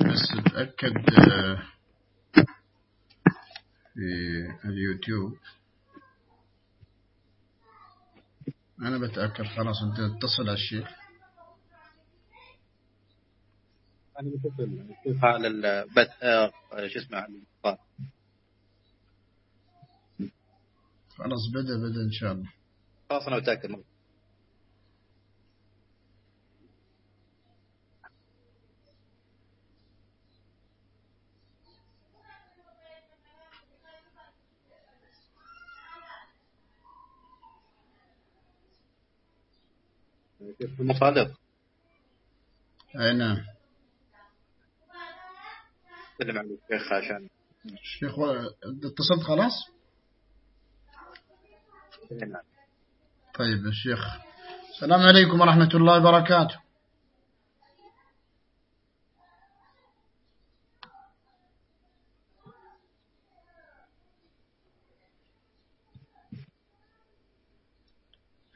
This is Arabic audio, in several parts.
بس تأكد آه، في اليوتيوب. أنا بتأكد خلاص أنت اتصل على الشيخ. أنا بشوف بشوف على البث آه، شو اسمه على. خلاص بدأ بدأ إن شاء الله. خلاص أنا متأكد. مصادق أي نعم. سلم على الشيخ عشان الشيخ اتصلت خلاص. طيب الشيخ. السلام عليكم ورحمة الله وبركاته.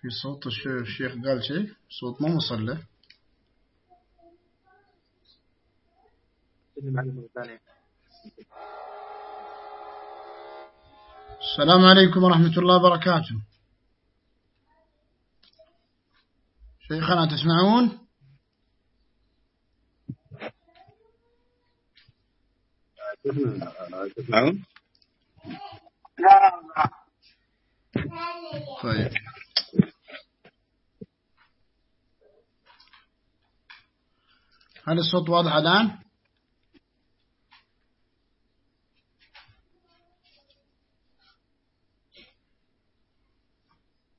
في صوت الش- الشيخ قال شيء؟ صوت ما وصل له. ثانية السلام عليكم ورحمة الله وبركاته. شيخنا تسمعون؟ تسمعون؟ طيب. هل الصوت واضح الآن؟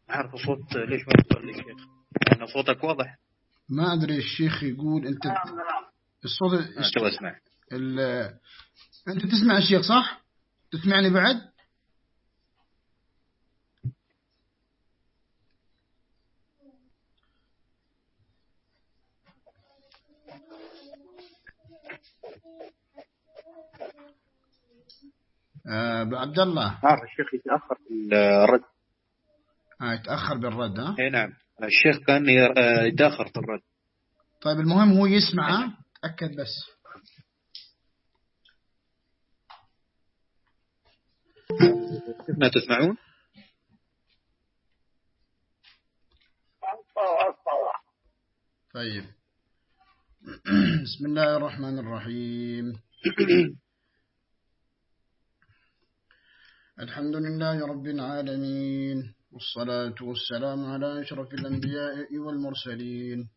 أعرف الصوت ليش ما يوصل لي الشيخ لأن صوتك واضح. ما أدري الشيخ يقول أنت الصوت أنا تو أسمع. ال... أنت تسمع الشيخ صح؟ تسمعني بعد؟ آه، أبو عبد الله. أعرف الشيخ يتأخر في الرد. آه، يتأخر بالرد ها؟ اي نعم. الشيخ كان آه، يتأخر في الرد. طيب المهم هو يسمع ها؟ تأكد بس. ما تسمعون؟ طيب. بسم الله الرحمن الرحيم. الحمد لله رب العالمين والصلاة والسلام على أشرف الأنبياء والمرسلين.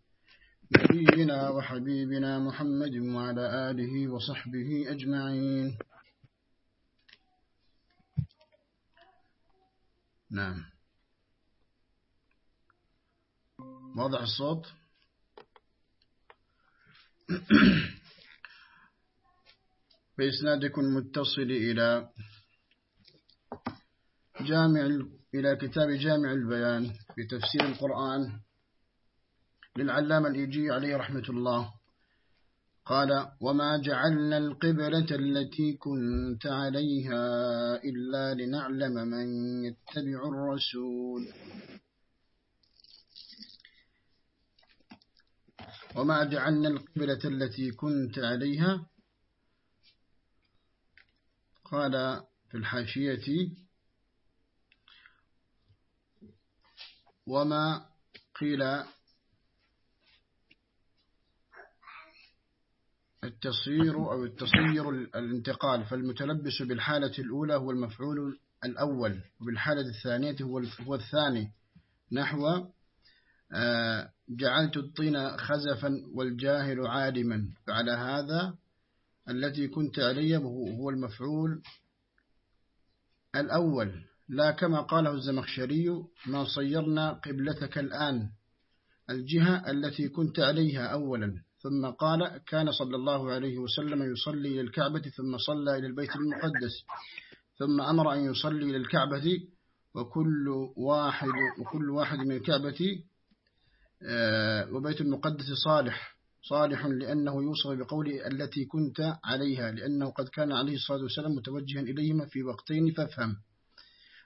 نبينا وحبيبنا محمد وعلى آله وصحبه أجمعين. نعم. واضح الصوت؟ بإسنادكم متصل إلى جامع إلى كتاب جامع البيان في تفسير القرآن للعلامة الإيجي عليه رحمة الله. قال وما جعلنا القبلة التي كنت عليها إلا لنعلم من يتبع الرسول. وما جعلنا القبلة التي كنت عليها؟ قال في الحاشية وما قيل التصير أو التصير الانتقال فالمتلبس بالحالة الأولى هو المفعول الأول وبالحالة الثانية هو الثاني. نحو آه، جعلت الطين خزفا والجاهل عالما فعلى هذا التي كنت عليه هو المفعول الأول. لا كما قاله الزمخشري ما صيرنا قبلتك الآن. الجهة التي كنت عليها أولا. ثم قال كان صلى الله عليه وسلم يصلي إلى الكعبة ثم صلى إلى البيت المقدس. ثم أمر أن يصلي إلى الكعبة وكل واحد وكل واحد من الكعبة آه، وبيت المقدس صالح. صالح لأنه يوصف بقوله التي كنت عليها لأنه قد كان عليه الصلاة والسلام متوجها إليهما في وقتين فافهم.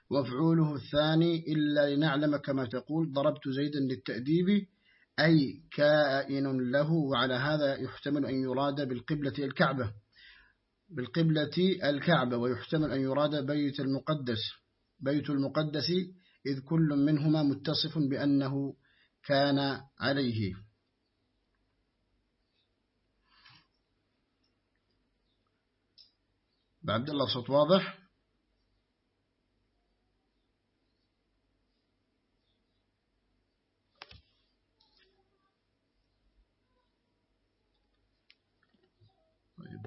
وفعوله الثاني إلا لنعلم كما تقول ضربت زيدا للتأديب أي كائن له وعلى هذا يحتمل أن يراد بالقبلة الكعبة. بالقبلة الكعبة ويحتمل أن يراد بيت المقدس. بيت المقدس إذ كل منهما متصف بأنه كان عليه. بعد الله صوت واضح.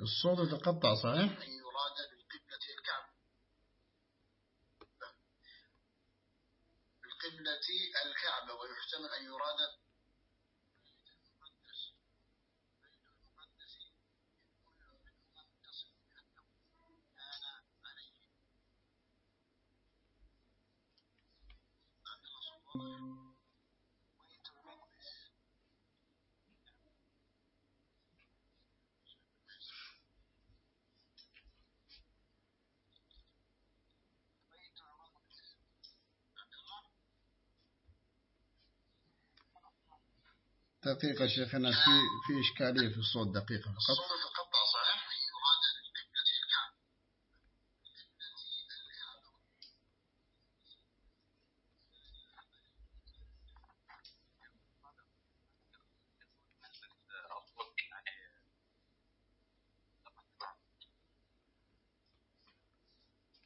الصوت يتقطع صحيح أن يراد بالقبلة الكعبة بالقبلة الكعبة ويحتمل أن يراد Thank you. دقيقة شيخنا في في إشكالية في الصوت دقيقة فقط.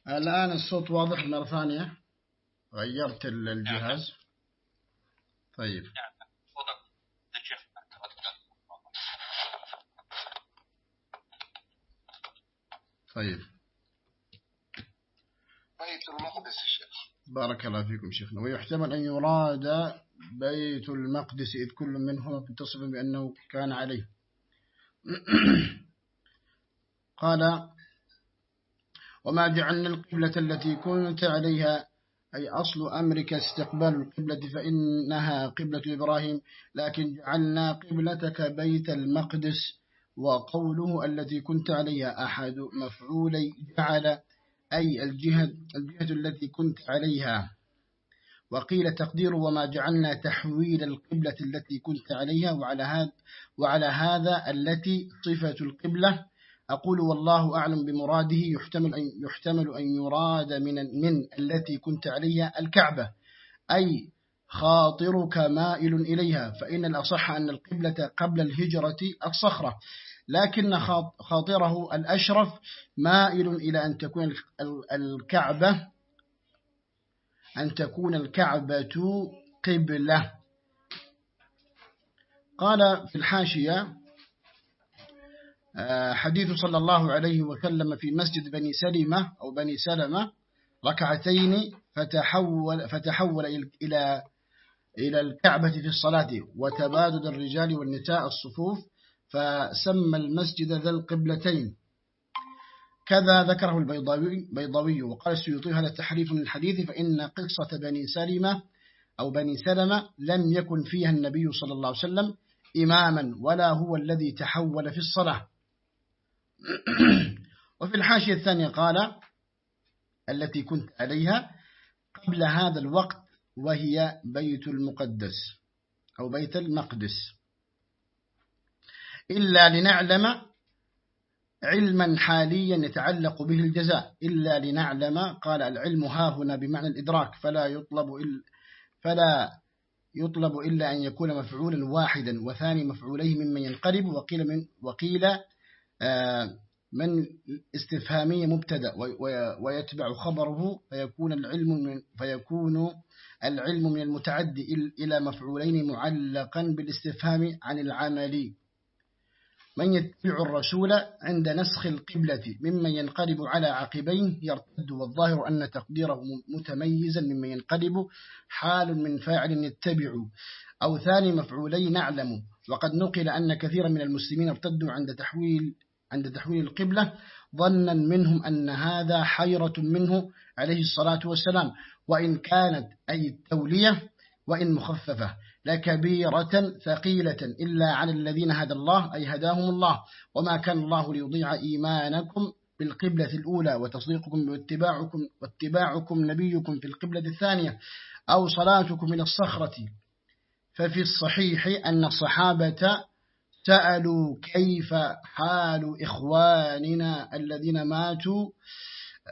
الآن الصوت واضح مرة ثانية. غيرت الجهاز. طيب. طيب. بيت المقدس الشيخ. بارك الله فيكم شيخنا. ويحتمل أن يراد بيت المقدس إذ كل منهما متصف بأنه كان عليه. قال وما جعلنا القبلة التي كنت عليها أي أصل أمرك استقبال القبلة فإنها قبلة إبراهيم لكن جعلنا قبلتك بيت المقدس. وقوله التي كنت عليها أحد مفعولي جعل أي الجهة, الجهة التي كنت عليها. وقيل تقدير وما جعلنا تحويل القبلة التي كنت عليها وعلى هذا, وعلى هذا التي صفة القبلة. أقول والله أعلم بمراده يحتمل أن, يحتمل أن يراد من, من التي كنت عليها الكعبة. أي خاطرك مائل إليها فإن الأصح أن القبلة قبل الهجرة الصخرة. لكن خاطره الأشرف مائل إلى أن تكون الكعبة أن تكون الكعبة قبلة. قال في الحاشية آه، حديث صلى الله عليه وسلم في مسجد بني سلمة أو بني سلمة ركعتين فتحول, فتحول إلى إلى الكعبة في الصلاة وتبادل الرجال والنساء الصفوف فسمى المسجد ذا القبلتين. كذا ذكره البيضاوي بيضاوي وقال السيوطي هذا تحريف من الحديث فإن قصة بني سلمة أو بني سلمة لم يكن فيها النبي صلى الله عليه وسلم إماما ولا هو الذي تحول في الصلاة. وفي الحاشية الثانية قال التي كنت عليها قبل هذا الوقت وهي بيت المقدس أو بيت المقدس. إلا لنعلم علما حاليا يتعلق به الجزاء. إلا لنعلم قال العلم ها هنا بمعنى الإدراك فلا يطلب إلا فلا يطلب إلا أن يكون مفعولا واحدا وثاني مفعوليه ممن ينقرب وقيل من وقيل آه من استفهامية مبتدأ ويتبع خبره فيكون العلم من فيكون العلم من المتعدي إلى مفعولين معلقا بالاستفهام عن العمل. من يتبع الرسول عند نسخ القبلة؟ ممن ينقلب على عقبين يرتد والظاهر أن تقديره متميزا ممن ينقلب حال من فاعل يتبع. أو ثاني مفعولين نعلم. وقد نقل أن كثيرا من المسلمين ارتدوا عند تحويل عند تحويل القبلة ظنا منهم أن هذا حيرة منه عليه الصلاة والسلام. وإن كانت أي التولية وإن مخففة. لكبيرة ثقيلة إلا على الذين هدى الله أي هداهم الله. وما كان الله ليضيع إيمانكم بالقبلة الأولى وتصديقكم واتباعكم, واتباعكم نبيكم في القبلة الثانية أو صلاتكم إلى الصخرة. ففي الصحيح أن الصحابة سألوا كيف حال إخواننا الذين ماتوا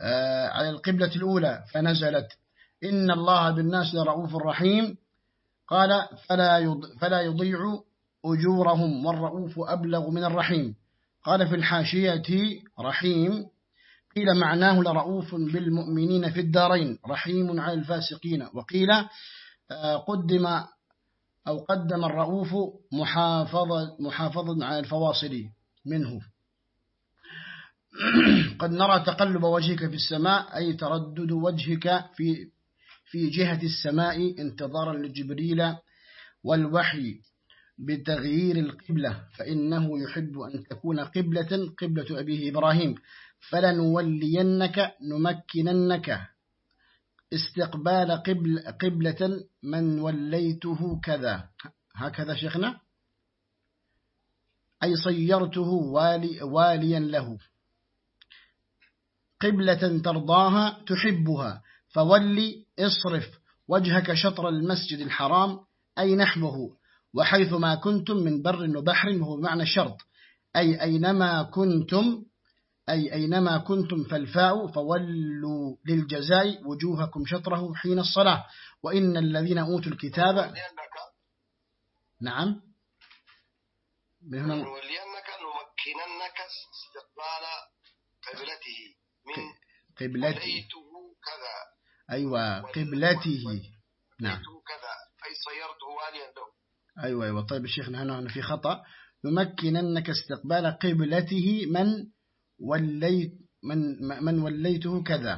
آه، على القبلة الأولى فنزلت. إن الله بالناس لرؤوف رحيم. قال فلا فلا يضيع أجورهم والرؤوف أبلغ من الرحيم. قال في الحاشية رحيم. قيل معناه لرؤوف بالمؤمنين في الدارين رحيم على الفاسقين. وقيل آه، قدم أو قدم الرؤوف محافظة, محافظة على الفواصل منه. قد نرى تقلب وجهك في السماء أي تردد وجهك في في جهة السماء انتظارا لجبريل والوحي بتغيير القبلة. فإنه يحب أن تكون قبلة قبلة أبيه إبراهيم. فلنولينك نمكننك. استقبال قبل قبلة من وليته كذا. هكذا شيخنا. أي صيرته والي واليا له. قبلة ترضاها تحبها فولي اصرف وجهك شطر المسجد الحرام أي نحوه. وحيث ما كنتم من بر وبحر وهو معنى الشرط أي أينما كنتم أي أينما كنتم فالفاء فولوا للجزاء وجوهكم شطره حين الصلاة. وإن الذين أوتوا الكتاب نعم. من هنا ولينك نمكننك استقبال قبلته من قبلته. كذا. أيوة قبلته. نعم. كذا. أي صيرته واليا له أيوة أيوة. طيب الشيخ هنا في خطأ. نمكننك استقبال قبلته من وليت من من وليته كذا.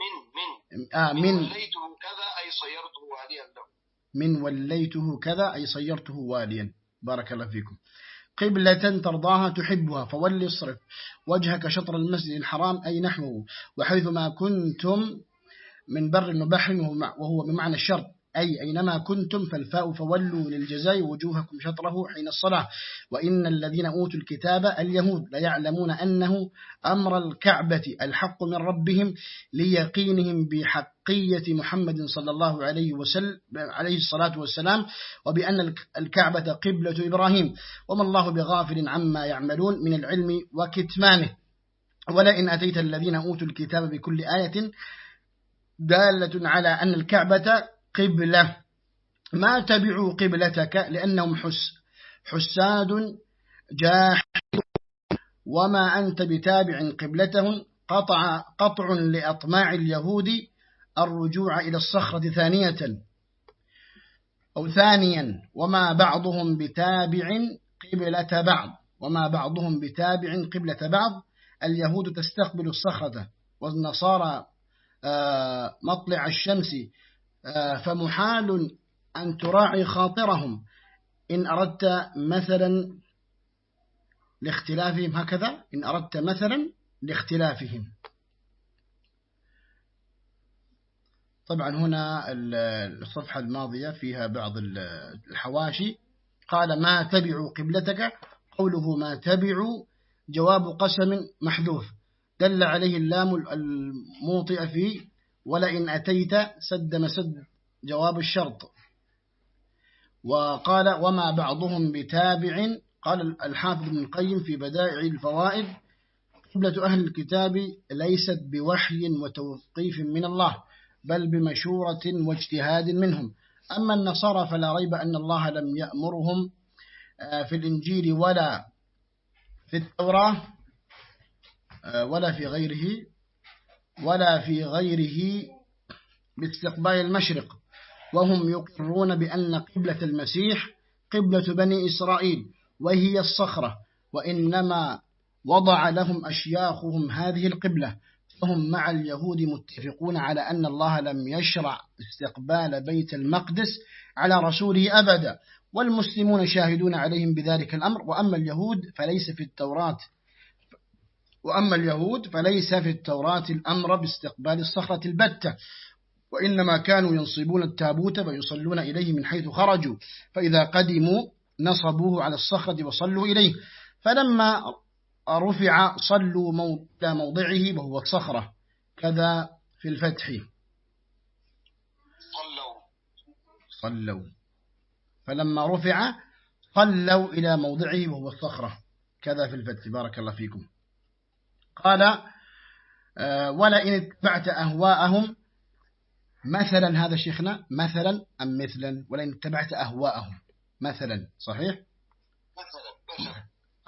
من من. آه من, من. وليته كذا أي صيرته واليا له. من وليته كذا أي صيرته واليا بارك الله فيكم. قبلة ترضاها تحبها فولي الصرف وجهك شطر المسجد الحرام أي نحوه. وحيث ما كنتم من بر وبحر وهو بمعنى الشرط. أي أينما كنتم فالفاء فولوا للجزاء وجوهكم شطره حين الصلاة. وإن الذين أوتوا الكتاب اليهود ليعلمون أنه أمر الكعبة الحق من ربهم ليقينهم بحقية محمد صلى الله عليه وسلم عليه الصلاة والسلام وبأن الكعبة قبلة إبراهيم. وما الله بغافل عما يعملون من العلم وكتمانه. ولئن أتيت الذين أوتوا الكتاب بكل آية دالة على أن الكعبة قبلة. ما تبعوا قبلتك لأنهم حس حساد جاحد. وما أنت بتابع قبلتهم قطع قطع لأطماع اليهود الرجوع إلى الصخرة ثانية. أو ثانيا وما بعضهم بتابع قبلة بعض. وما بعضهم بتابع قبلة بعض. اليهود تستقبل الصخرة. والنصارى آه، مطلع الشمس. فمحال أن تراعي خاطرهم. إن أردت مثلا لاختلافهم هكذا. إن أردت مثلا لاختلافهم. طبعا هنا الصفحة الماضية فيها بعض الحواشي. قال ما تبعوا قبلتك؟ قوله ما تبعوا جواب قسم محذوف. دل عليه اللام الموطئ فيه ولئن أتيت سد مسد جواب الشرط. وقال وما بعضهم بتابع. قال الحافظ ابن القيم في بدائع الفوائد قبلة أهل الكتاب ليست بوحي وتوقيف من الله بل بمشورة واجتهاد منهم. أما النصارى فلا ريب أن الله لم يأمرهم آه، في الإنجيل ولا في التوراة ولا في غيره. ولا في غيره باستقبال المشرق. وهم يقرون بأن قبلة المسيح قبلة بني إسرائيل وهي الصخرة. وإنما وضع لهم أشياخهم هذه القبلة. فهم مع اليهود متفقون على أن الله لم يشرع استقبال بيت المقدس على رسوله أبدا. والمسلمون شاهدون عليهم بذلك الأمر. وأما اليهود فليس في التوراة وأما اليهود فليس في التوراة الأمر باستقبال الصخرة البتة وإنما كانوا ينصبون التابوت ويصلون إليه من حيث خرجوا فإذا قدموا نصبوه على الصخرة وصلوا إليه فلما رفع صلوا إلى موضعه وهو الصخرة كذا في الفتح. صلوا. صلوا. فلما رفع صلوا إلى موضعه وهو الصخرة كذا في الفتح. بارك الله فيكم. قال ولئن اتبعت أهواءهم مثلا هذا شيخنا مثلا أم مثلا؟ ولئن اتبعت أهواءهم مثلا صحيح؟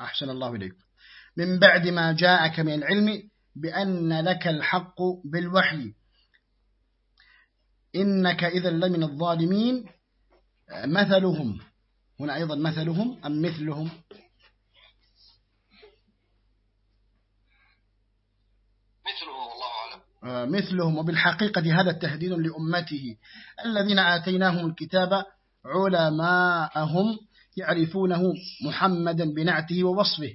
أحسن الله إليك. من بعد ما جاءك من العلم بأن لك الحق بالوحي. إنك إذا لمن الظالمين مثلهم. هنا أيضا مثلهم أم مثلهم والله أعلم آه، مثلهم وبالحقيقة هذا التهديد لأمته. الذين آتيناهم الكتاب علماءهم يعرفونه محمدا بنعته ووصفه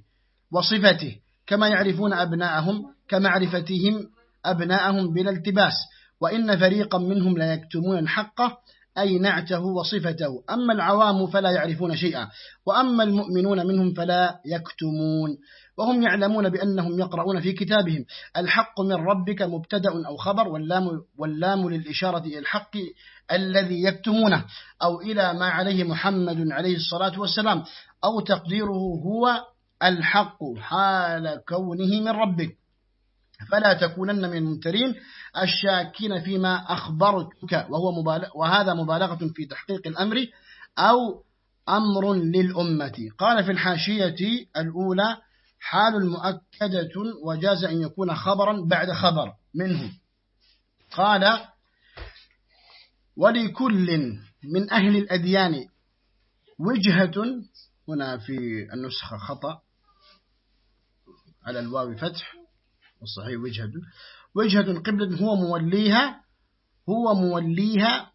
وصفته كما يعرفون أبناءهم كمعرفتهم أبناءهم بلا التباس. وإن فريقا منهم لا يكتمون الحق أي نعته وصفته. أما العوام فلا يعرفون شيئا وأما المؤمنون منهم فلا يكتمون. وهم يعلمون بأنهم يقرؤون في كتابهم. الحق من ربك مبتدأ أو خبر واللام, واللام للإشارة إلى الحق الذي يكتمونه. أو إلى ما عليه محمد عليه الصلاة والسلام. أو تقديره هو الحق حال كونه من ربك فلا تكونن من الممترين الشاكين فيما أخبرتك وهو مبالغ وهذا مبالغة في تحقيق الأمر أو أمر للأمة. قال في الحاشية الأولى حال مؤكدة وجاز أن يكون خبرا بعد خبر منه. قال ولكل من أهل الأديان وجهة هنا في النسخة خطأ على الواو فتح والصحيح وجهة. وجهة قبلة هو موليها هو موليها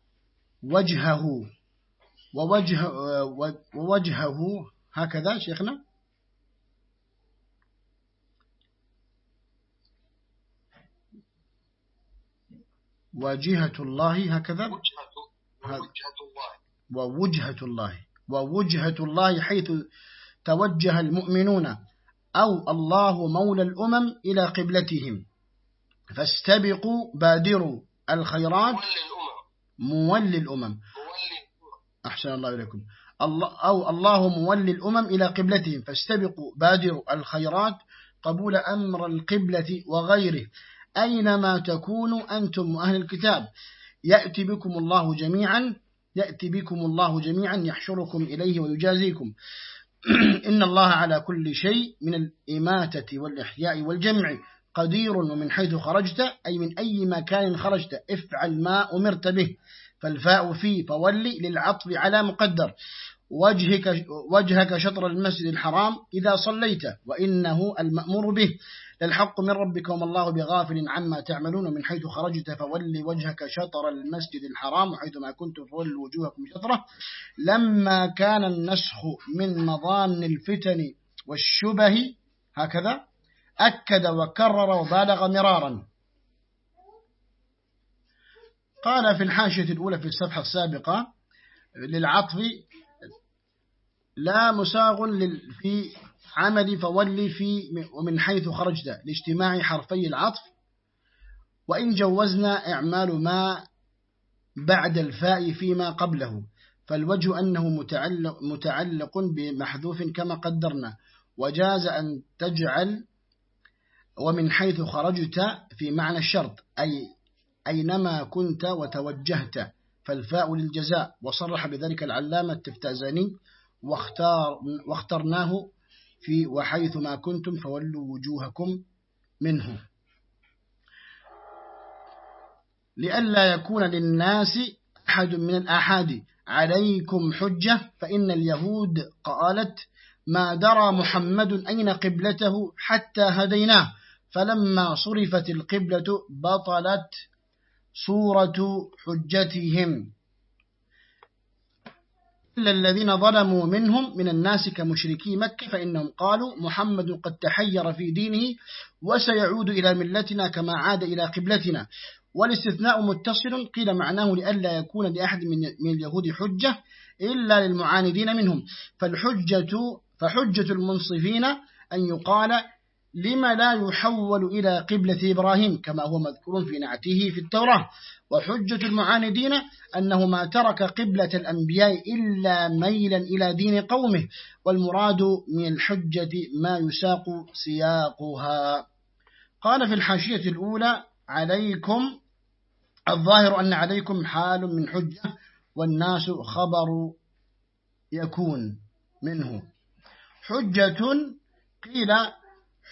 وجهه. ووجه ووجهه. هكذا شيخنا. وجهة الله هكذا. وجهة وجهة الله. ووجهة الله. ووجهة الله حيث توجه المؤمنون. أو الله مولى الأمم إلى قبلتهم. فاستبقوا بادروا الخيرات. مولي الأمم. أحسن الله إليكم. الله أو الله مولي الأمم إلى قبلتهم. فاستبقوا بادروا الخيرات قبول أمر القبلة وغيره. أينما تكونوا أنتم أهل الكتاب؟ يأتي بكم الله جميعا يأتي بكم الله جميعا يحشركم إليه ويجازيكم. إن الله على كل شيء من الإماتة والإحياء والجمع قدير ومن حيث خرجت أي من أي مكان خرجت افعل ما أمرت به. فالفاء في فولي للعطف على مقدر. وجهك, وجهك شطر المسجد الحرام إذا صليت وإنه المأمور به. للحق من ربك وما الله بغافل عما تعملون من حيث خرجت فول وجهك شطر المسجد الحرام وحيث ما كنتم فولوا وجوهكم شطرة. لما كان النسخ من مضان الفتن والشبه هكذا أكد وكرر وبالغ مرارا. قال في الحاشية الأولى في الصفحة السابقة للعطف لا مساغ في عمل فولي في ومن حيث خرجت لاجتماع حرفي العطف. وإن جوزنا إعمال ما بعد الفاء فيما قبله. فالوجه أنه متعلق, متعلق بمحذوف كما قدرنا. وجاز أن تجعل ومن حيث خرجت في معنى الشرط. أي أينما كنت وتوجهت. فالفاء للجزاء. وصرح بذلك العلامة التفتازاني. واختار واخترناه في وحيث ما كنتم فولوا وجوهكم منه. لئلا يكون للناس أحد من الآحاد عليكم حجة فإن اليهود قالت ما درى محمد أين قبلته حتى هديناه؟ فلما صرفت القبلة بطلت صورة حجتهم. إلا الذين ظلموا منهم من الناس كمشركي مكة فإنهم قالوا محمد قد تحير في دينه وسيعود إلى ملتنا كما عاد إلى قبلتنا. والاستثناء متصل قيل معناه لألا يكون لأحد من اليهود حجة إلا للمعاندين منهم. فالحجة فحجة المنصفين أن يقال لما لا يحول إلى قبلة إبراهيم كما هو مذكور في نعته في التوراة. وحجة المعاندين أنه ما ترك قبلة الأنبياء إلا ميلا إلى دين قومه والمراد من الحجة ما يساق سياقها. قال في الحاشية الأولى عليكم الظاهر أن عليكم حال من حجة والناس خبر يكون منه. حجة قيل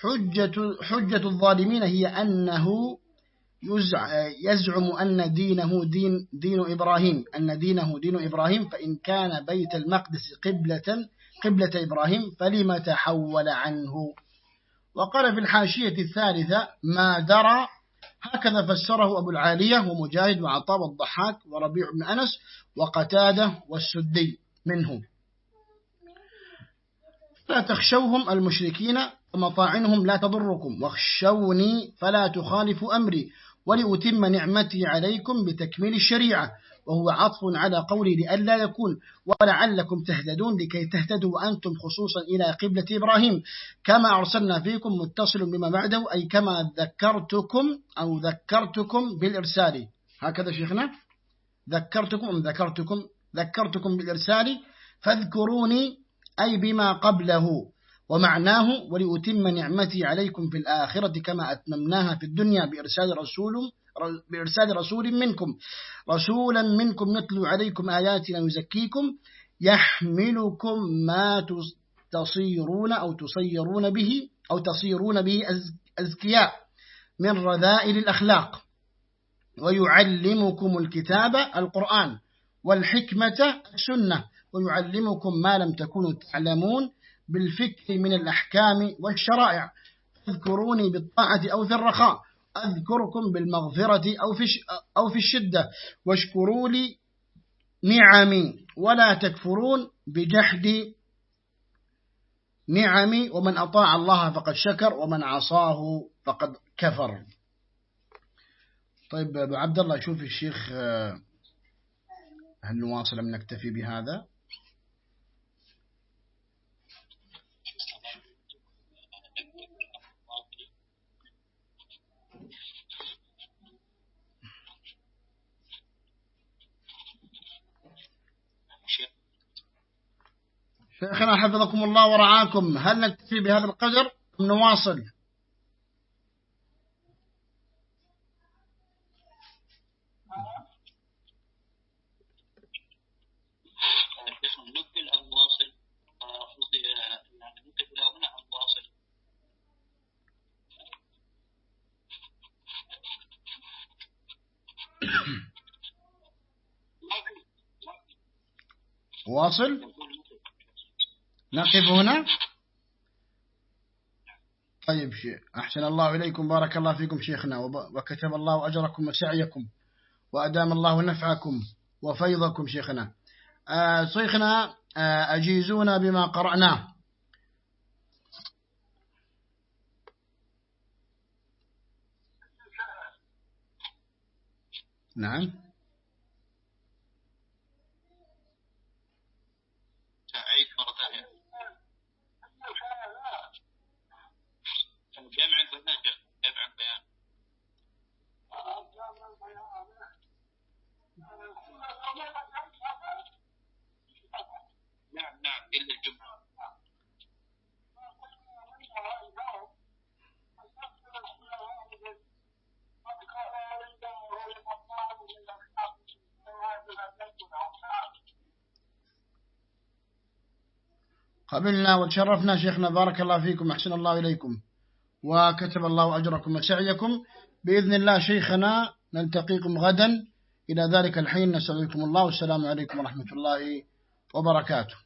حجة, حجة الظالمين هي أنه يزعم أن دينه دين, دين إبراهيم أن دينه دين إبراهيم فإن كان بيت المقدس قبلة قبلة إبراهيم فلما تحول عنه. وقال في الحاشية الثالثة ما درى هكذا فسره أبو العالية ومجاهد وعطاب الضحاك وربيع بن أنس وقتادة والسدي منه لا تخشوهم المشركين ومطاعنهم لا تضركم. واخشوني فلا تخالفوا أمري. ولأتم نعمتي عليكم بتكميل الشريعة. وهو عطف على قولي لألا يكون. ولعلكم تهتدون لكي تهتدوا وأنتم خصوصا إلى قبلة إبراهيم. كما أرسلنا فيكم متصل بما بعده. أي كما ذكرتكم أو ذكرتكم بالإرسال. هكذا شيخنا. ذكرتكم أم ذكرتكم؟ ذكرتكم بالإرسال. فاذكروني أي بما قبله. ومعناه ولأتم نعمتي عليكم في الآخرة كما أتممناها في الدنيا بإرسال رسول بإرسال رسول منكم. رسولا منكم يتلو عليكم آياتنا يزكيكم يحملكم ما تصيرون أو تصيرون به أو تصيرون به أزكياء من رذائل الأخلاق. ويعلمكم الكتاب القرآن والحكمة السنة. ويعلمكم ما لم تكونوا تعلمون. بالفكر من الأحكام والشرائع. اذكروني بالطاعة أو في الرخاء. أذكركم بالمغفرة أو في, أو في الشدة. واشكروا لي نعمي. ولا تكفرون بجحد نعمي. ومن أطاع الله فقد شكر. ومن عصاه فقد كفر. طيب أبو عبد الله شوف الشيخ هل نواصل أم نكتفي بهذا؟ شيخنا حفظكم الله ورعاكم. هل نكتفي بهذا القدر؟ أم نواصل. واصل؟ نقف هنا طيب شيء أحسن الله إليكم بارك الله فيكم شيخنا وكتب الله أجركم وسعيكم وأدام الله نفعكم وفيضكم شيخنا. آه شيخنا آه أجيزونا بما قرأناه نعم. قبلنا وتشرفنا شيخنا بارك الله فيكم أحسن الله إليكم وكتب الله أجركم وسعيكم. بإذن الله شيخنا نلتقيكم غدا. إلى ذلك الحين نسألكم الله. والسلام عليكم ورحمة الله وبركاته.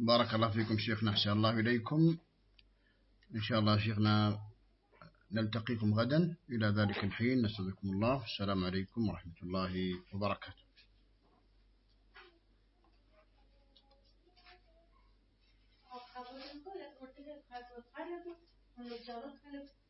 بارك الله فيكم شيخنا أحسن الله إليكم. إن شاء الله شيخنا نلتقيكم غدا. إلى ذلك الحين نستودعكم الله. السلام عليكم ورحمة الله وبركاته. خبرونه